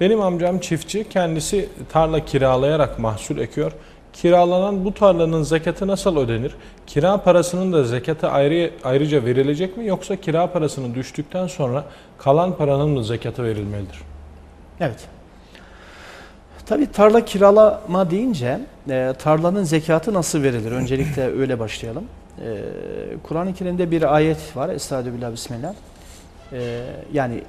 Benim amcam çiftçi, kendisi tarla kiralayarak mahsul ekiyor. Kiralanan bu tarlanın zekatı nasıl ödenir? Kira parasının da zekatı ayrı, ayrıca verilecek mi yoksa kira parasını düştükten sonra kalan paranın mı zekatı verilmelidir? Evet. Tabii tarla kiralama deyince e, tarlanın zekatı nasıl verilir? Öncelikle öyle başlayalım. E, Kur'an-ı Kerim'de bir ayet var. Estaizu billah bismillah. E, yani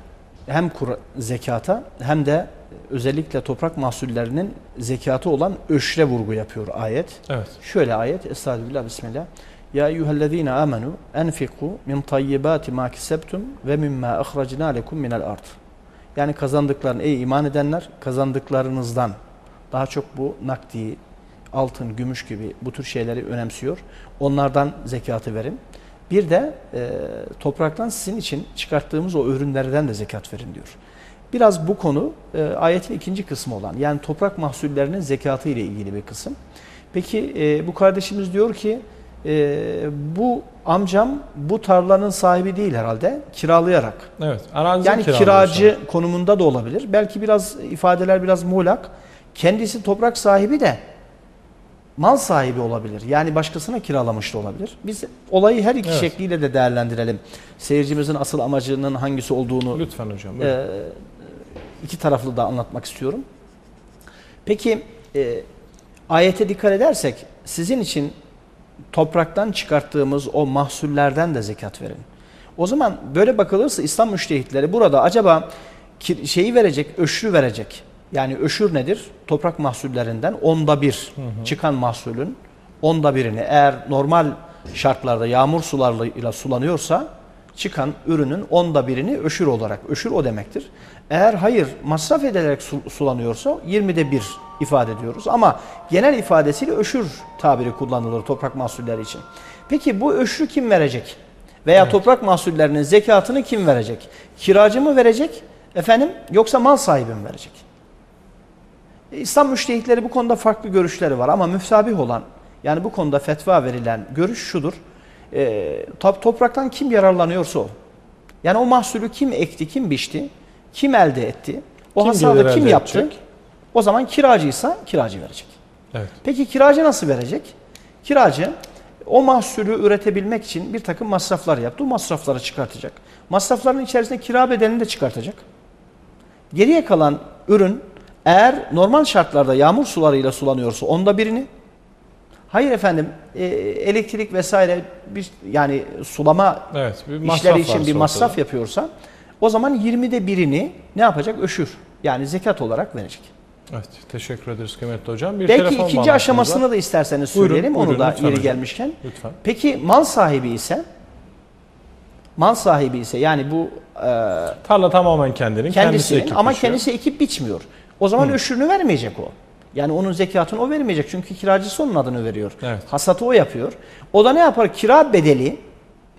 hem Kur- zekata hem de özellikle toprak mahsullerinin zekatı olan öşre vurgu yapıyor ayet. Evet. Şöyle ayet. Estaizu billah bismillah. Ya eyyühellezine amenu enfiku min tayyibati ma kisebtum ve mimma ahracna lekum minel ard. Yani kazandıkların ey iman edenler kazandıklarınızdan daha çok bu nakdi, altın, gümüş gibi bu tür şeyleri önemsiyor. Onlardan zekatı verin. Bir de e, topraktan sizin için çıkarttığımız o ürünlerden de zekat verin diyor. Biraz bu konu e, ayetin ikinci kısmı olan yani toprak mahsullerinin zekatı ile ilgili bir kısım. Peki e, bu kardeşimiz diyor ki e, bu amcam bu tarlanın sahibi değil herhalde kiralayarak. Evet. Arazi Yani kiracı konumunda da olabilir. Belki biraz ifadeler biraz muğlak. Kendisi toprak sahibi de mal sahibi olabilir. Yani başkasına kiralamış da olabilir. Biz olayı her iki Evet. şekliyle de değerlendirelim. Seyircimizin asıl amacının hangisi olduğunu Lütfen hocam. buyurun. e, iki taraflı da anlatmak istiyorum. Peki e, ayete dikkat edersek sizin için topraktan çıkarttığımız o mahsullerden de zekat verin. O zaman böyle bakılırsa İslam müştehitleri burada acaba şeyi verecek, öşrü verecek. Yani öşür nedir? Toprak mahsullerinden onda bir çıkan mahsulün onda birini eğer normal şartlarda yağmur sularıyla sulanıyorsa çıkan ürünün onda birini öşür olarak, öşür o demektir. Eğer hayır masraf edilerek su- sulanıyorsa 20'de bir ifade ediyoruz. Ama genel ifadesiyle öşür tabiri kullanılır toprak mahsulleri için. Peki bu öşrü kim verecek? Veya toprak mahsullerinin zekatını kim verecek? Kiracı mı verecek? Efendim yoksa mal sahibi mi verecek? İslam müştehitleri bu konuda farklı görüşleri var ama müfsabih olan yani bu konuda fetva verilen görüş şudur. E, top- topraktan kim yararlanıyorsa o. Yani o mahsulü kim ekti, kim biçti, kim elde etti, o Kim hasadı kim yaptı? edecek? O zaman kiracıysa kiracı verecek. Evet. Peki kiracı nasıl verecek? Kiracı o mahsulü üretebilmek için bir takım masraflar yaptı. O masrafları çıkartacak. Masrafların içerisinde kira bedelini de çıkartacak. Geriye kalan ürün eğer normal şartlarda yağmur sularıyla sulanıyorsa onda birini, hayır efendim e, elektrik vesaire bir yani sulama Evet. Bir işleri için bir masraf ortada. yapıyorsa o zaman 20'de birini ne yapacak? Öşür. Yani zekat olarak verecek. Evet. Teşekkür ederiz kıymetli hocam. Bir Belki telefon ikinci aşamasını var. da isterseniz Buyurun, söyleyelim onu buyurun, da yeri hocam. gelmişken. Lütfen. Peki mal sahibi ise mal sahibi ise yani bu e, Tarla tamamen kendinin. Kendisi kendisinin ekip ama biçiyor. kendisi ekip biçmiyor. O zaman öşürünü vermeyecek o. Yani onun zekatını o vermeyecek çünkü kiracısı onun adını veriyor. Evet. Hasatı o yapıyor. O da ne yapar? Kira bedeli,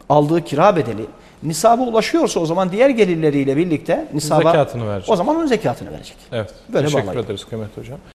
aldığı kira bedeli nisaba ulaşıyorsa o zaman diğer gelirleriyle birlikte nisaba Zekatını verecek. o zaman onun zekatını verecek. Evet. Böyle Teşekkür bağlayın. ederiz kıymetli hocam.